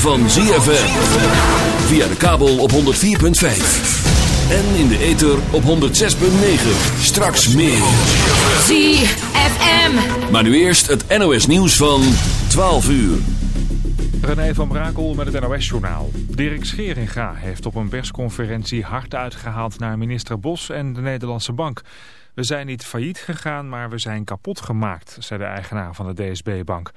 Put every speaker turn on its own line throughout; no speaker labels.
van ZFM. Via de kabel op 104.5. En in de ether op 106.9. Straks meer.
ZFM.
Maar nu eerst het NOS nieuws van 12 uur.
René van Brakel met het NOS-journaal. Dirk Scheringa heeft op een persconferentie hard uitgehaald naar minister Bos en de Nederlandse Bank... We zijn niet failliet gegaan, maar we zijn kapot gemaakt, zei de eigenaar van de DSB-bank.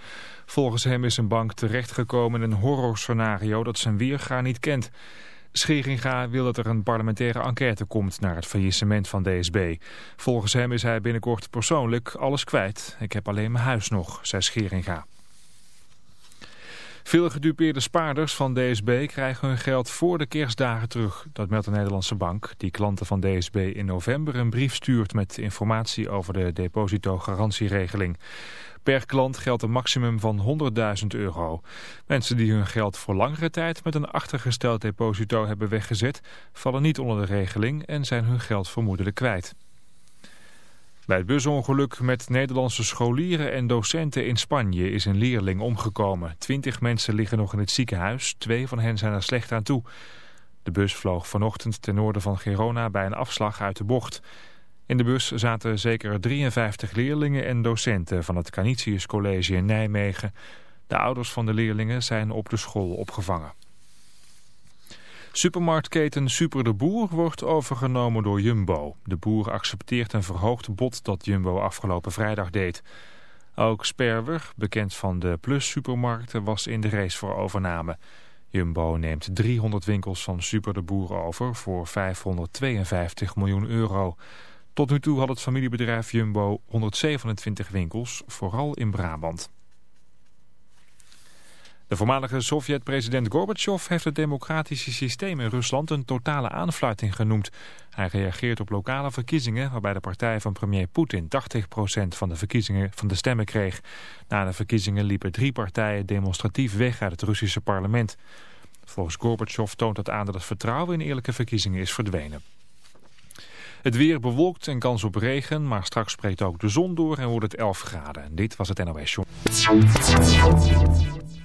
Volgens hem is een bank terechtgekomen in een horrorscenario dat zijn weerga niet kent. Scheringa wil dat er een parlementaire enquête komt naar het faillissement van DSB. Volgens hem is hij binnenkort persoonlijk alles kwijt. Ik heb alleen mijn huis nog, zei Scheringa. Veel gedupeerde spaarders van DSB krijgen hun geld voor de kerstdagen terug. Dat meldt de Nederlandse bank, die klanten van DSB in november een brief stuurt met informatie over de depositogarantieregeling. Per klant geldt een maximum van 100.000 euro. Mensen die hun geld voor langere tijd met een achtergesteld deposito hebben weggezet... vallen niet onder de regeling en zijn hun geld vermoedelijk kwijt. Bij het busongeluk met Nederlandse scholieren en docenten in Spanje is een leerling omgekomen. Twintig mensen liggen nog in het ziekenhuis, twee van hen zijn er slecht aan toe. De bus vloog vanochtend ten noorden van Girona bij een afslag uit de bocht. In de bus zaten zeker 53 leerlingen en docenten van het Canisius College in Nijmegen. De ouders van de leerlingen zijn op de school opgevangen. Supermarktketen Super de Boer wordt overgenomen door Jumbo. De boer accepteert een verhoogd bod dat Jumbo afgelopen vrijdag deed. Ook Sperwer, bekend van de Plus supermarkten, was in de race voor overname. Jumbo neemt 300 winkels van Super de Boer over voor 552 miljoen euro. Tot nu toe had het familiebedrijf Jumbo 127 winkels, vooral in Brabant. De voormalige Sovjet-president Gorbachev heeft het democratische systeem in Rusland een totale aanfluiting genoemd. Hij reageert op lokale verkiezingen waarbij de partij van premier Poetin 80% van de, verkiezingen, van de stemmen kreeg. Na de verkiezingen liepen drie partijen demonstratief weg uit het Russische parlement. Volgens Gorbachev toont dat aan dat het vertrouwen in eerlijke verkiezingen is verdwenen. Het weer bewolkt en kans op regen, maar straks spreekt ook de zon door en wordt het 11 graden. Dit was het NOS Show.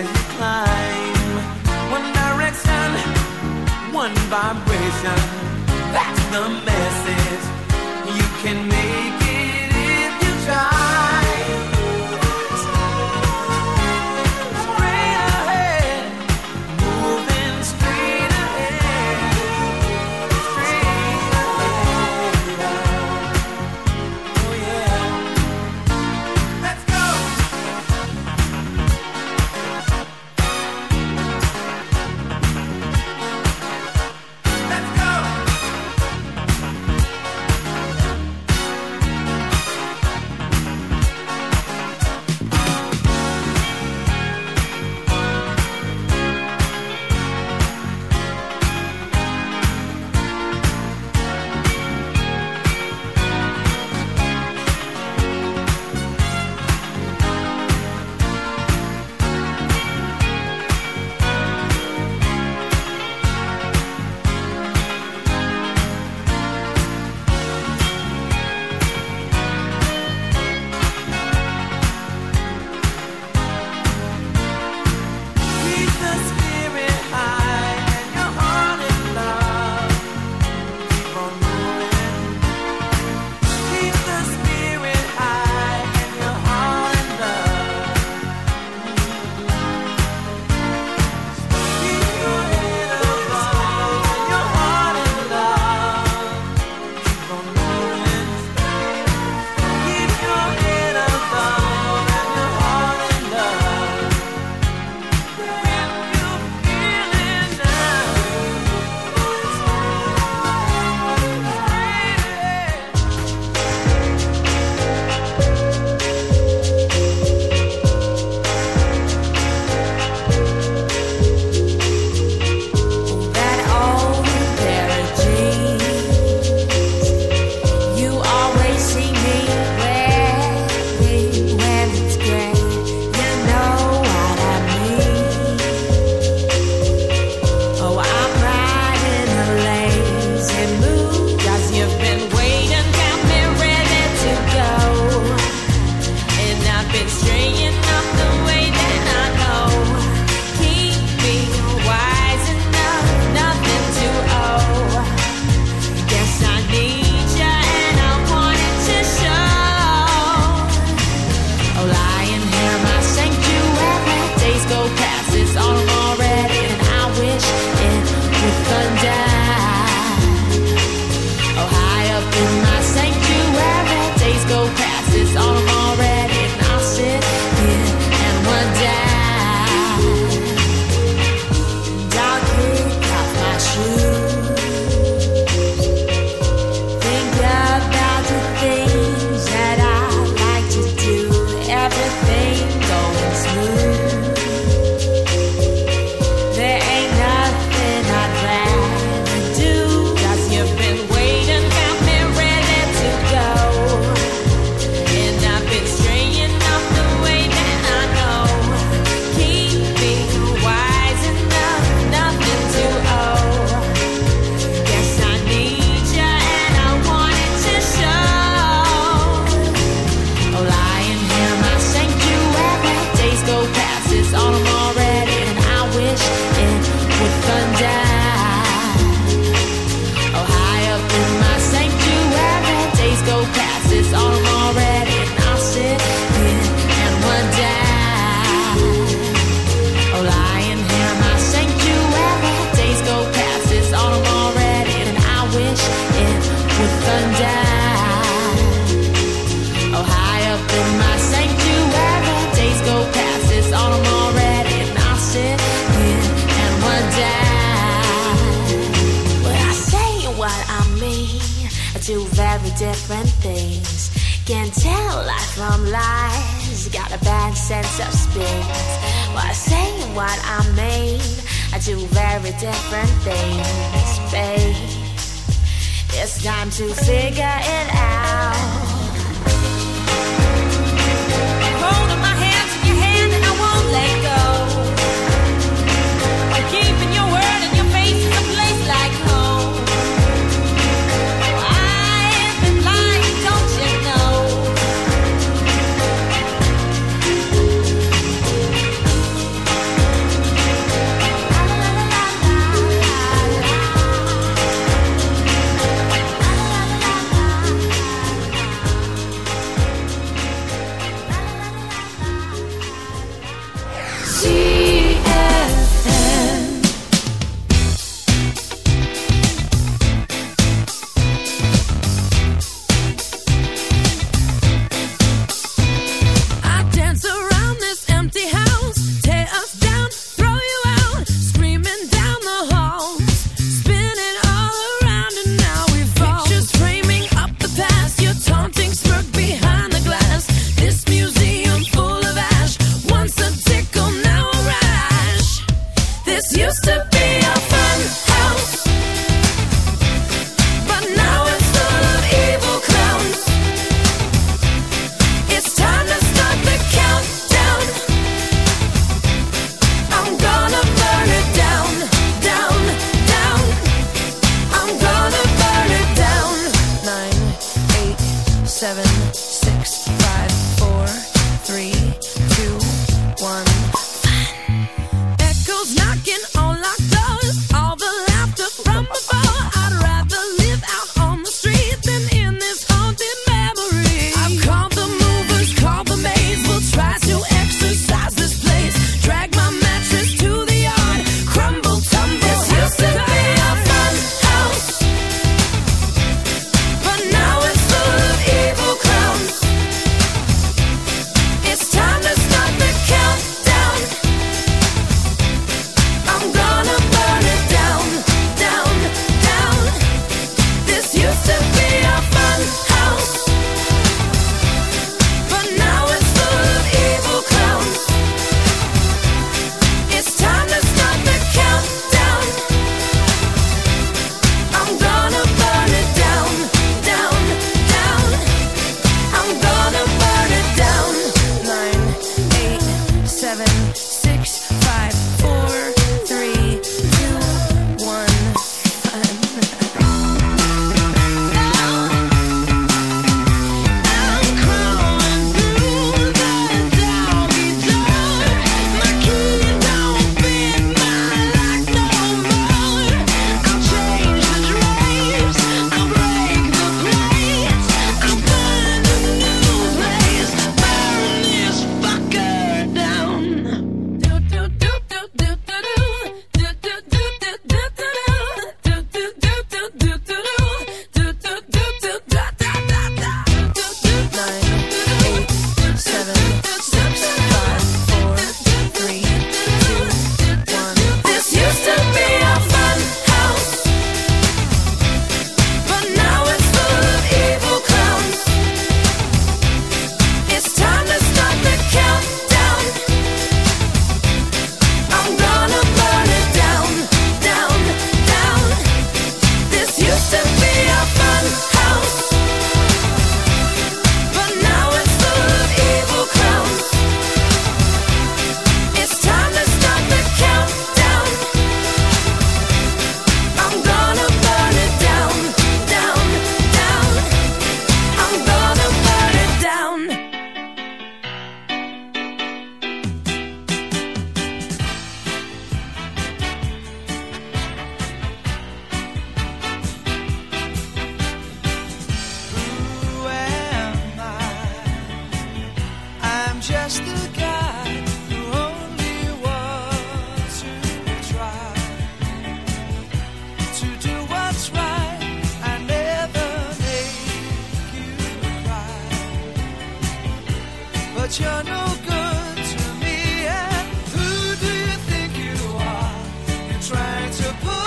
You climb. One direction, one vibration. That's the message. You can make
sense of space. While saying what I mean I do very different things, babe. It's time to figure it out. Hold my hands in your hand and I won't let
to
put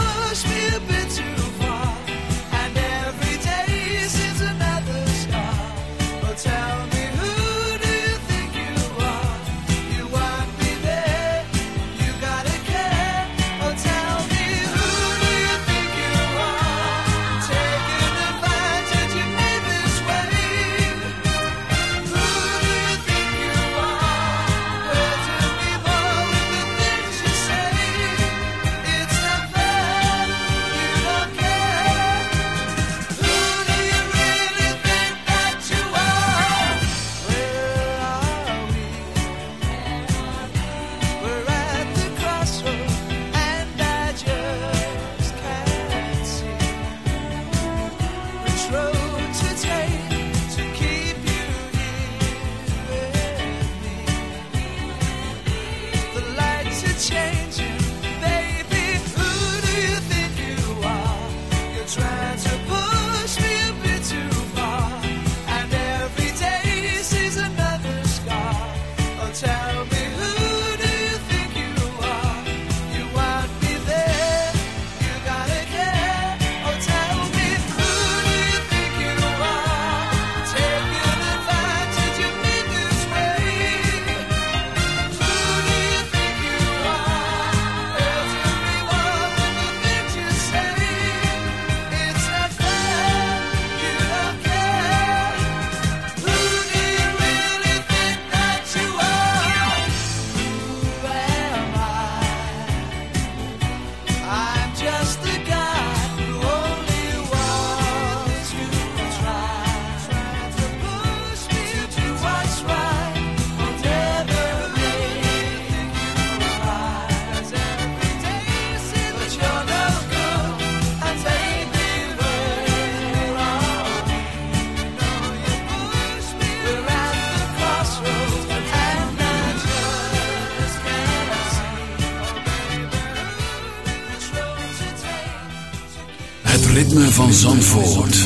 van Zandvoort.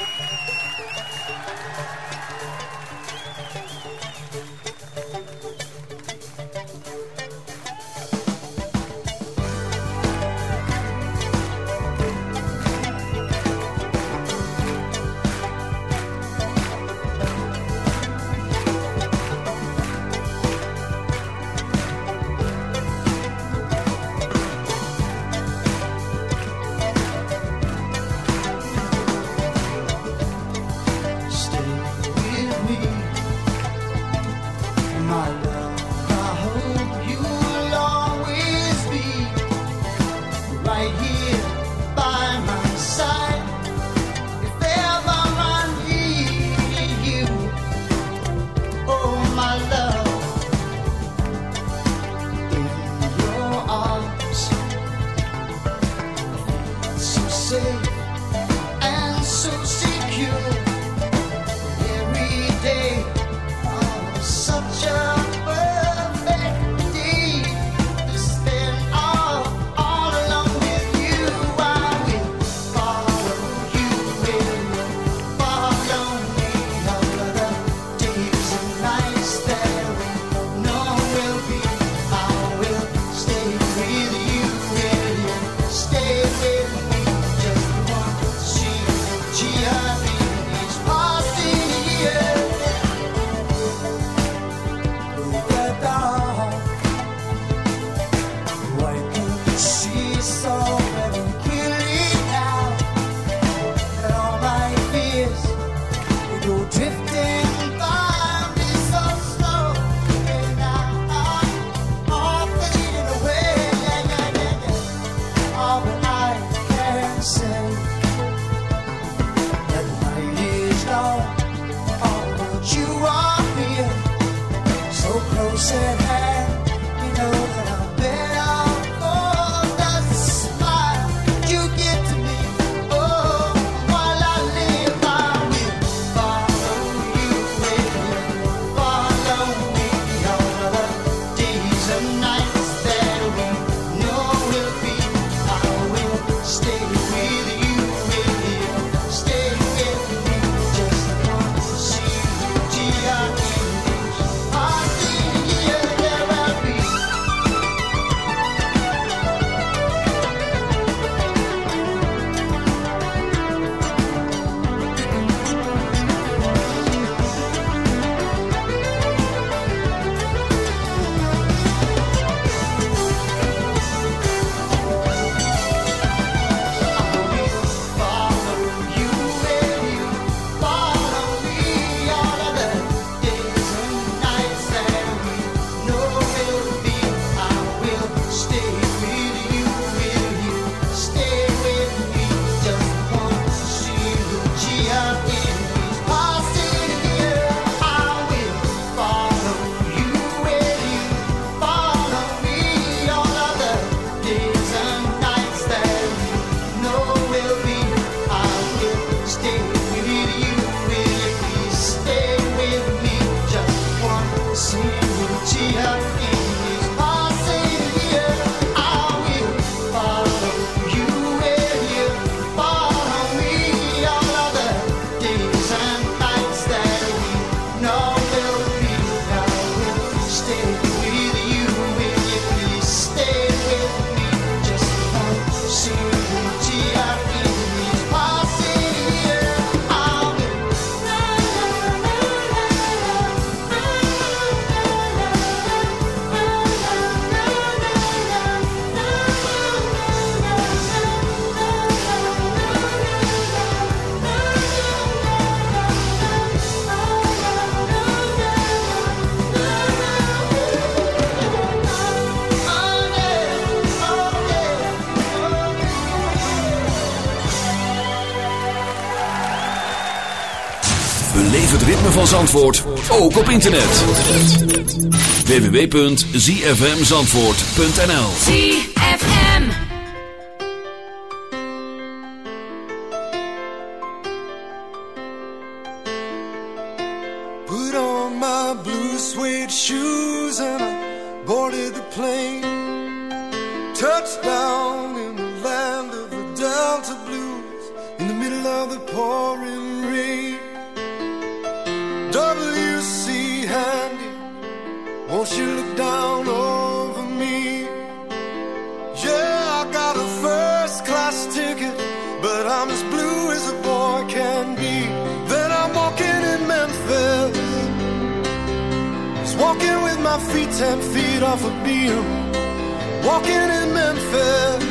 say Zandvoort, ook op internet. www.zfmzandvoort.nl
ZFM.
Put on my blue suede shoes and I boarded the plane. Touchdown in the land of the Delta Blues in the middle of the pouring won't you down over me? Yeah, I got a first class ticket, but I'm as blue as a boy can be. Then I'm walking in Memphis, just walking with my feet ten feet off a beam. Walking in Memphis,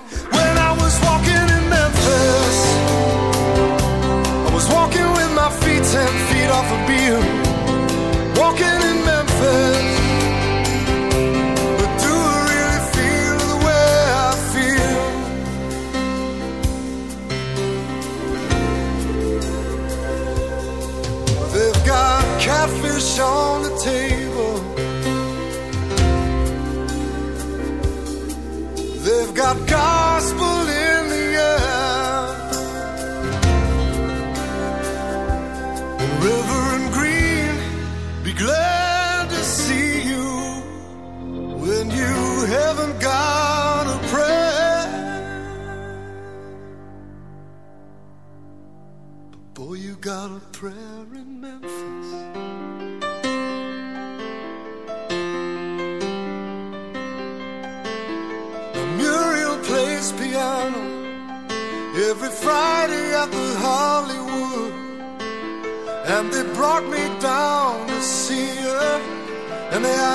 Walking with my feet ten feet off a beam, walking in Memphis. But do I really feel the way I feel? They've got catfish on the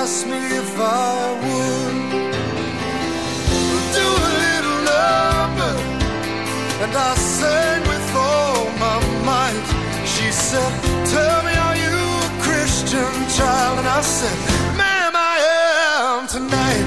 asked me if I would do a little number. And I sang with all my might. She said, Tell me, are you a Christian child? And I said, Ma'am, I am tonight.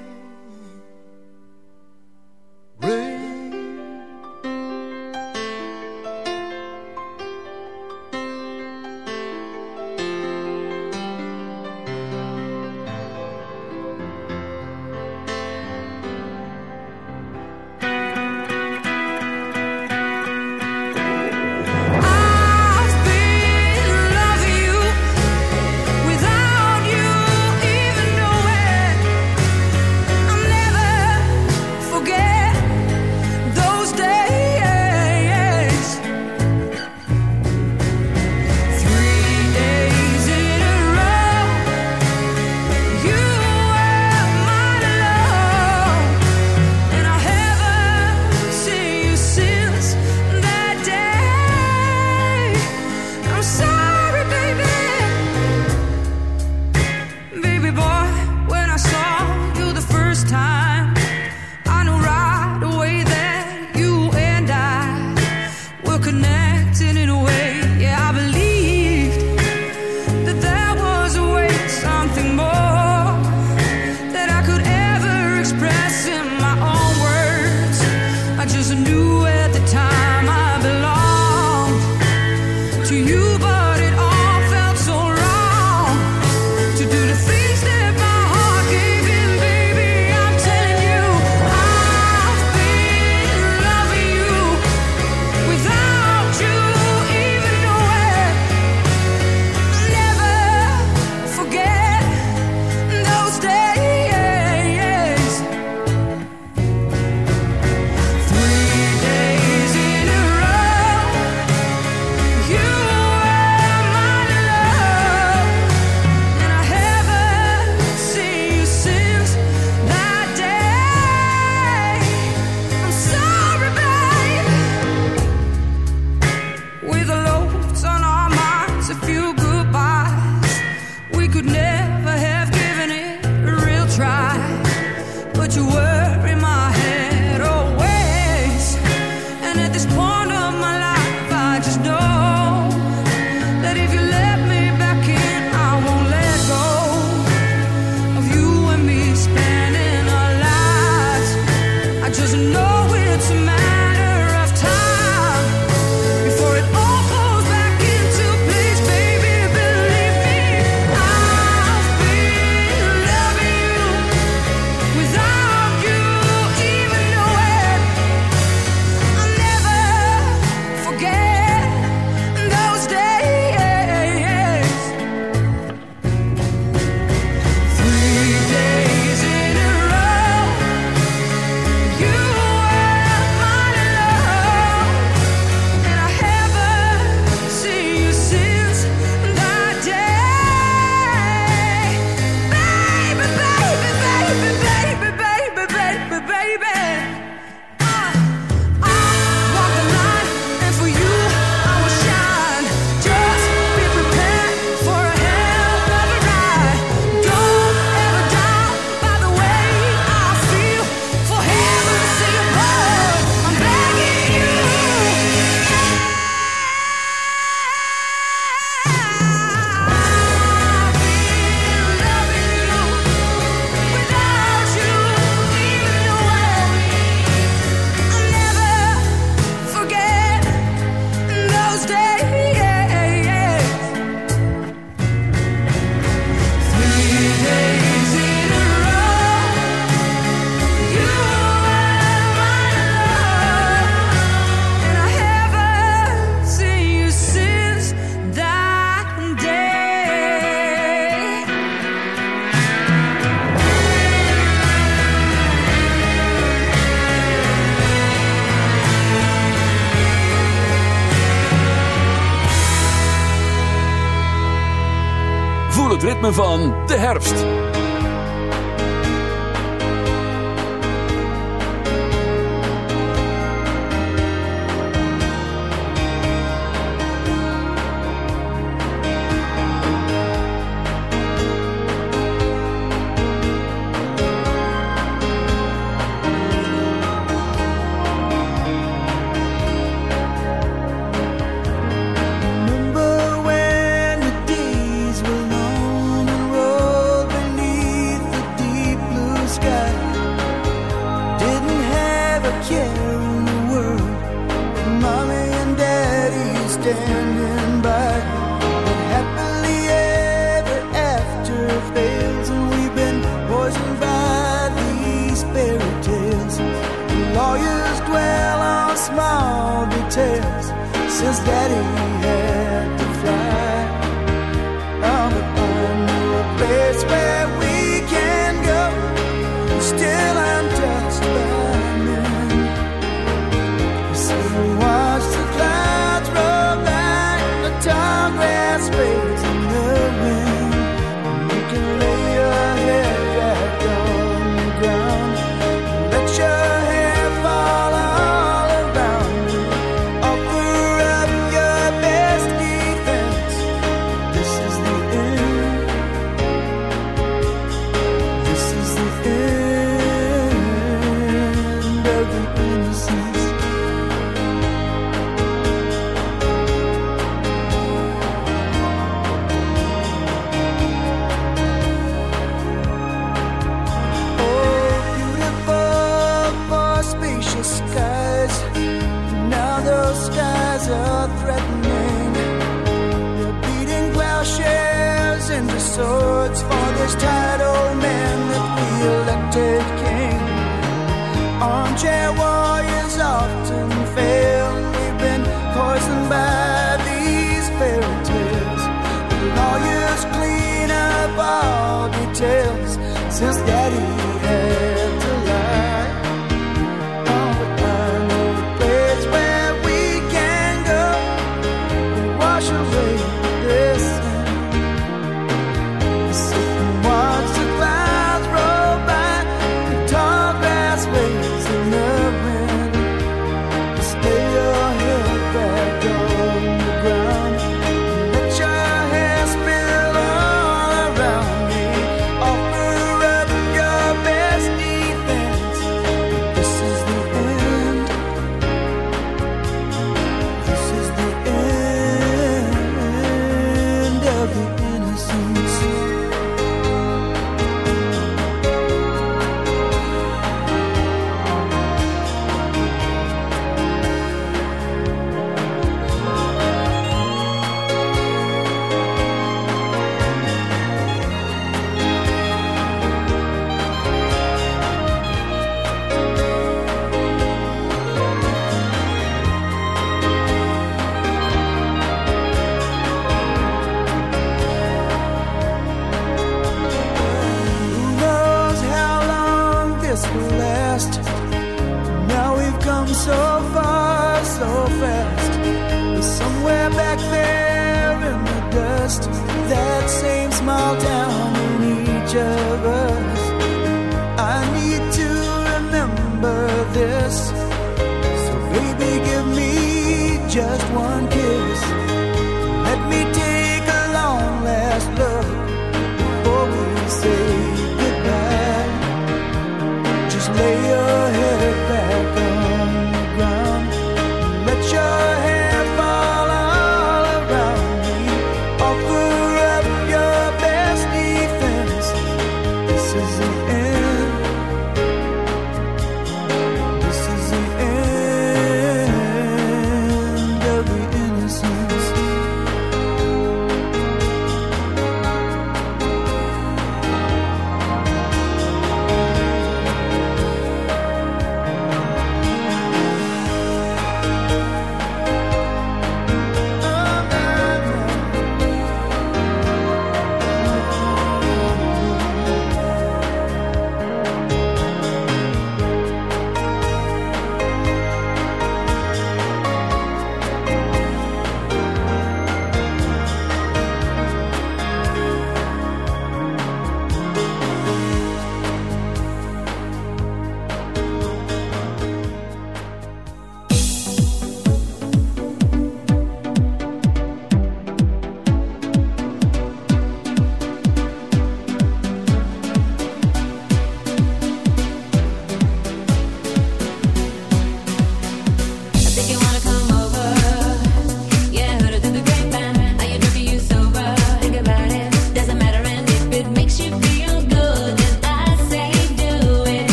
herfst.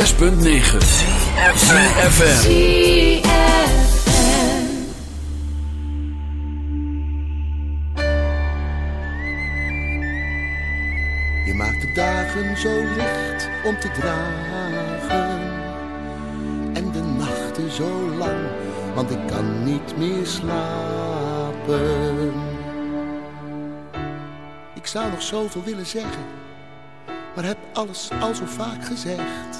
106.9 CFFM
Je maakt de dagen zo licht om te dragen. En de nachten zo lang, want ik kan niet meer slapen. Ik zou nog zoveel willen zeggen, maar heb alles al zo vaak gezegd.